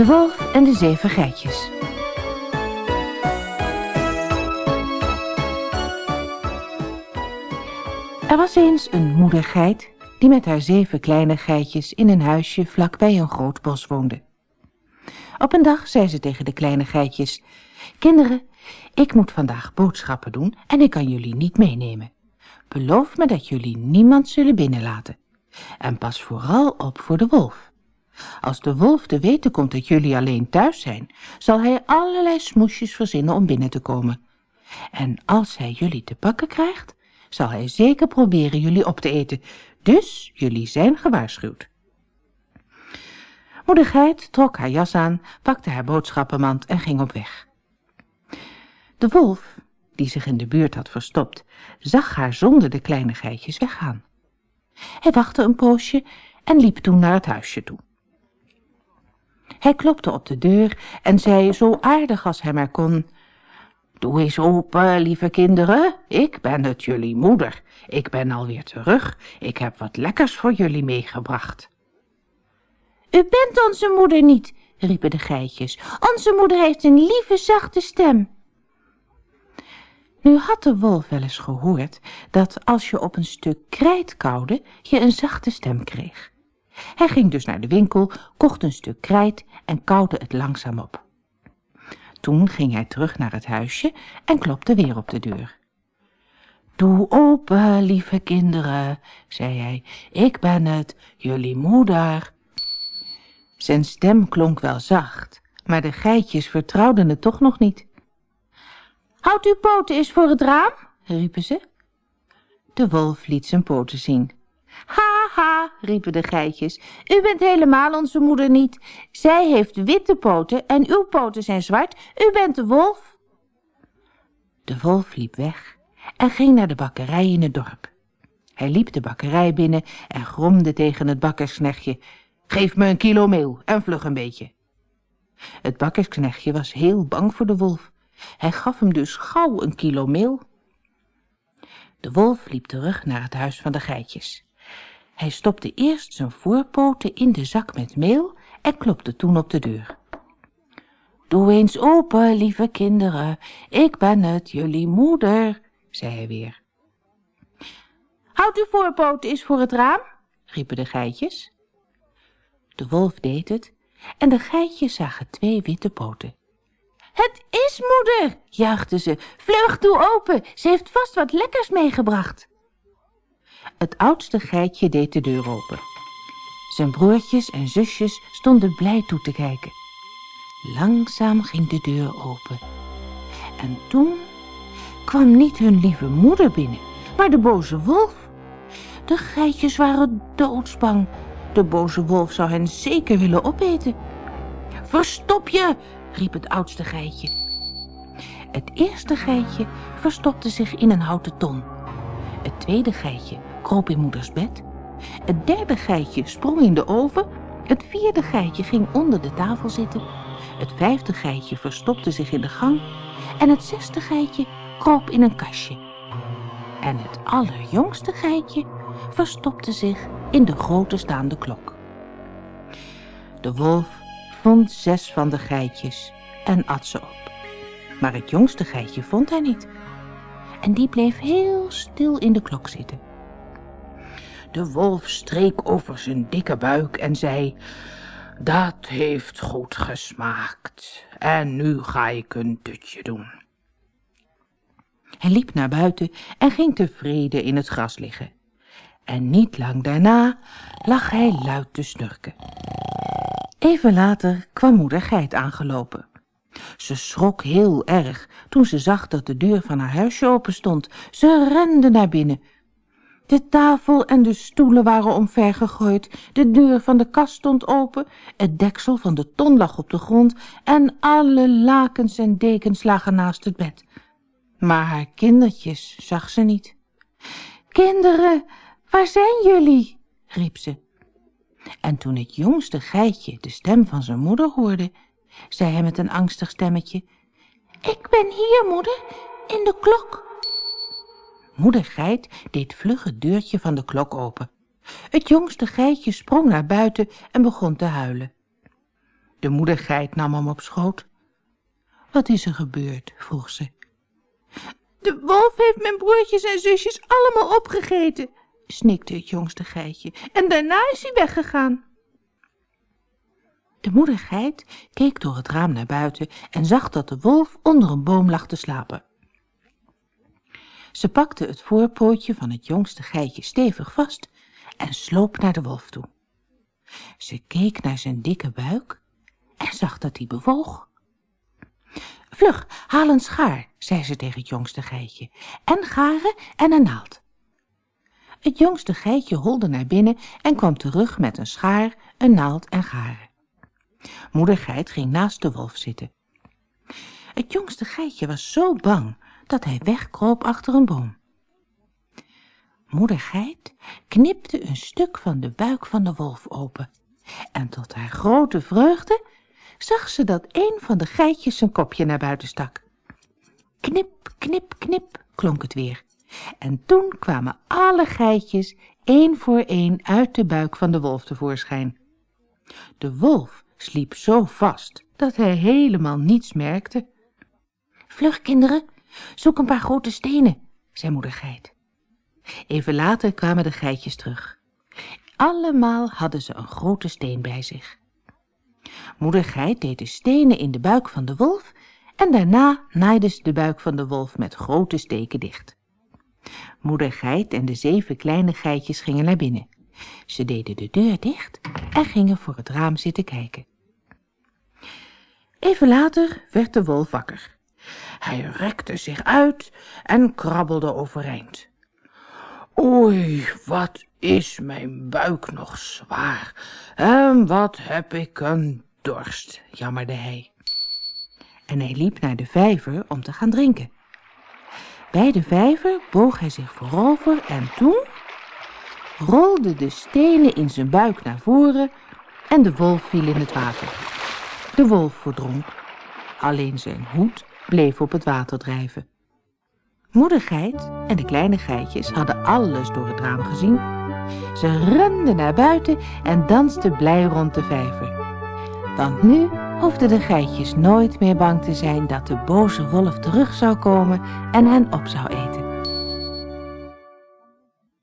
De wolf en de zeven geitjes. Er was eens een moedergeit die met haar zeven kleine geitjes in een huisje vlak bij een groot bos woonde. Op een dag zei ze tegen de kleine geitjes, Kinderen, ik moet vandaag boodschappen doen en ik kan jullie niet meenemen. Beloof me dat jullie niemand zullen binnenlaten. En pas vooral op voor de wolf. Als de wolf te weten komt dat jullie alleen thuis zijn, zal hij allerlei smoesjes verzinnen om binnen te komen. En als hij jullie te pakken krijgt, zal hij zeker proberen jullie op te eten. Dus jullie zijn gewaarschuwd. Moeder Geit trok haar jas aan, pakte haar boodschappenmand en ging op weg. De wolf, die zich in de buurt had verstopt, zag haar zonder de kleine geitjes weggaan. Hij wachtte een poosje en liep toen naar het huisje toe. Hij klopte op de deur en zei zo aardig als hij maar kon... Doe eens open, lieve kinderen, ik ben het jullie moeder. Ik ben alweer terug, ik heb wat lekkers voor jullie meegebracht. U bent onze moeder niet, riepen de geitjes. Onze moeder heeft een lieve, zachte stem. Nu had de wolf wel eens gehoord dat als je op een stuk krijt kauwde, je een zachte stem kreeg. Hij ging dus naar de winkel, kocht een stuk krijt en kauwde het langzaam op. Toen ging hij terug naar het huisje en klopte weer op de deur. Doe open, lieve kinderen, zei hij, ik ben het, jullie moeder. Zijn stem klonk wel zacht, maar de geitjes vertrouwden het toch nog niet. Houd uw poten eens voor het raam, riepen ze. De wolf liet zijn poten zien. Ha, ha, riepen de geitjes, u bent helemaal onze moeder niet. Zij heeft witte poten en uw poten zijn zwart. U bent de wolf. De wolf liep weg en ging naar de bakkerij in het dorp. Hij liep de bakkerij binnen en gromde tegen het bakkersknechtje. Geef me een kilo meel en vlug een beetje. Het bakkersknechtje was heel bang voor de wolf. Hij gaf hem dus gauw een kilo meel. De wolf liep terug naar het huis van de geitjes. Hij stopte eerst zijn voorpoten in de zak met meel en klopte toen op de deur. Doe eens open, lieve kinderen, ik ben het, jullie moeder, zei hij weer. Houd uw voorpoten eens voor het raam, riepen de geitjes. De wolf deed het en de geitjes zagen twee witte poten. Het is moeder, juichte ze. Vlug, doe open, ze heeft vast wat lekkers meegebracht. Het oudste geitje deed de deur open. Zijn broertjes en zusjes stonden blij toe te kijken. Langzaam ging de deur open. En toen kwam niet hun lieve moeder binnen, maar de boze wolf. De geitjes waren doodsbang. De boze wolf zou hen zeker willen opeten. Verstop je, riep het oudste geitje. Het eerste geitje verstopte zich in een houten ton. Het tweede geitje kroop in moeders bed. Het derde geitje sprong in de oven. Het vierde geitje ging onder de tafel zitten. Het vijfde geitje verstopte zich in de gang. En het zesde geitje kroop in een kastje. En het allerjongste geitje verstopte zich in de grote staande klok. De wolf vond zes van de geitjes en at ze op. Maar het jongste geitje vond hij niet. En die bleef heel stil in de klok zitten. De wolf streek over zijn dikke buik en zei... Dat heeft goed gesmaakt. En nu ga ik een dutje doen. Hij liep naar buiten en ging tevreden in het gras liggen. En niet lang daarna lag hij luid te snurken. Even later kwam moeder Geit aangelopen. Ze schrok heel erg toen ze zag dat de deur van haar huisje open stond. Ze rende naar binnen. De tafel en de stoelen waren omver gegooid, de deur van de kast stond open, het deksel van de ton lag op de grond en alle lakens en dekens lagen naast het bed. Maar haar kindertjes zag ze niet. Kinderen, waar zijn jullie? riep ze. En toen het jongste geitje de stem van zijn moeder hoorde, zei hij met een angstig stemmetje, Ik ben hier, moeder, in de klok. Moeder geit deed vlug het deurtje van de klok open. Het jongste geitje sprong naar buiten en begon te huilen. De moedergeit nam hem op schoot. Wat is er gebeurd? vroeg ze. De wolf heeft mijn broertjes en zusjes allemaal opgegeten, snikte het jongste geitje, en daarna is hij weggegaan. De moedergeit keek door het raam naar buiten en zag dat de wolf onder een boom lag te slapen. Ze pakte het voorpootje van het jongste geitje stevig vast en sloop naar de wolf toe. Ze keek naar zijn dikke buik en zag dat hij bewoog. Vlug, haal een schaar, zei ze tegen het jongste geitje, en garen en een naald. Het jongste geitje holde naar binnen en kwam terug met een schaar, een naald en garen. Moeder geit ging naast de wolf zitten. Het jongste geitje was zo bang dat hij wegkroop achter een boom. Moeder geit knipte een stuk van de buik van de wolf open en tot haar grote vreugde zag ze dat een van de geitjes zijn kopje naar buiten stak. Knip, knip, knip, klonk het weer. En toen kwamen alle geitjes één voor één uit de buik van de wolf tevoorschijn. De wolf sliep zo vast dat hij helemaal niets merkte. Vlug, kinderen, zoek een paar grote stenen, zei moeder geit. Even later kwamen de geitjes terug. Allemaal hadden ze een grote steen bij zich. Moeder geit deed de stenen in de buik van de wolf en daarna naaide ze de buik van de wolf met grote steken dicht. Moeder geit en de zeven kleine geitjes gingen naar binnen. Ze deden de deur dicht en gingen voor het raam zitten kijken. Even later werd de wolf wakker. Hij rekte zich uit en krabbelde overeind. Oei, wat is mijn buik nog zwaar en wat heb ik een dorst, jammerde hij. En hij liep naar de vijver om te gaan drinken. Bij de vijver boog hij zich voorover en toen rolden de stenen in zijn buik naar voren en de wolf viel in het water. De wolf verdronk, alleen zijn hoed bleef op het water drijven. Moeder geit en de kleine geitjes hadden alles door het raam gezien. Ze renden naar buiten en dansten blij rond de vijver. Want nu hoefden de geitjes nooit meer bang te zijn dat de boze wolf terug zou komen en hen op zou eten.